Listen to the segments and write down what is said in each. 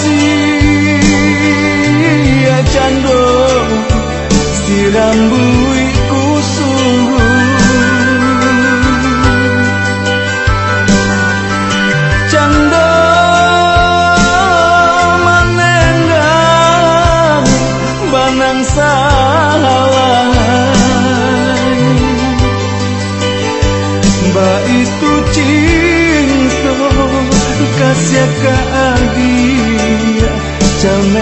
sia candu siram buiku sungguh. Candu manendang banang salah ba itu cinta kasih keadilan.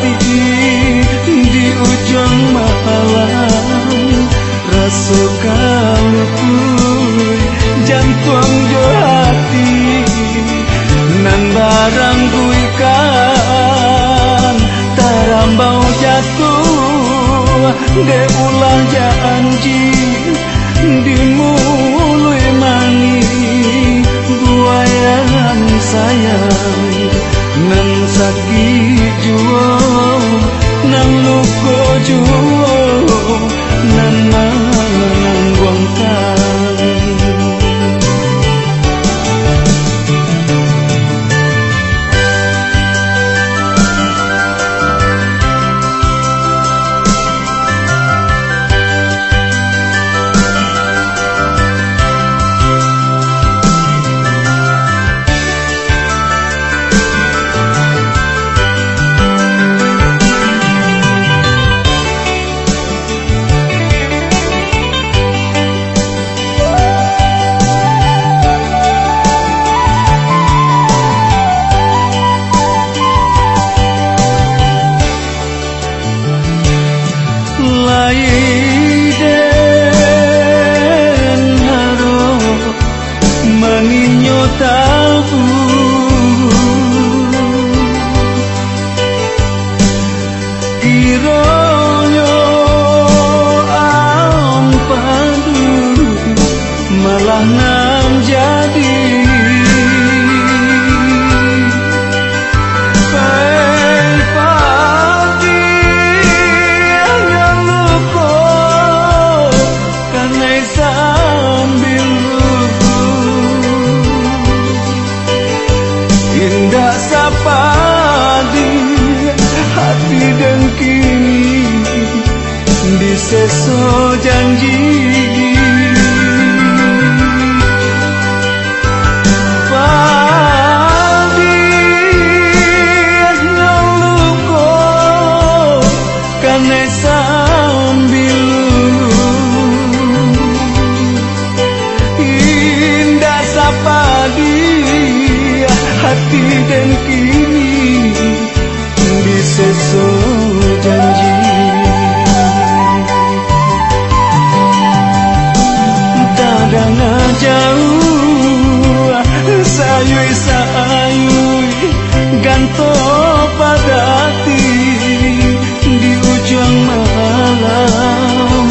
hati di ujung malam rasa kalukui jantung jo hati nan barang guikan tarambau jatuh de ulah janji 到不 padi hati dan kini di seso janji sesuatu so janji Dadang jauh sayui sayui ganto pada hati di ujung malam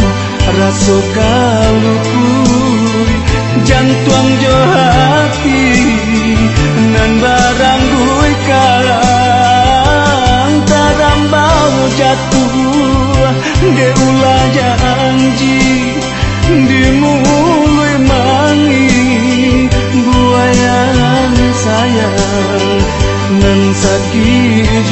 rasu kalukui jantung johan de ulah janji di mulai mangi buaya sayang nan sakit